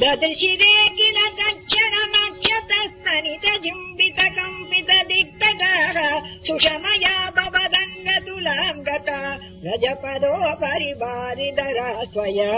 ददृशिरे किल तक्षणमक्षतस्तनित जिम्बित कम्पित सुषमया भवदङ्गतुलाम् गता रजपदो परिवारिदरा स्वया